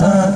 passar.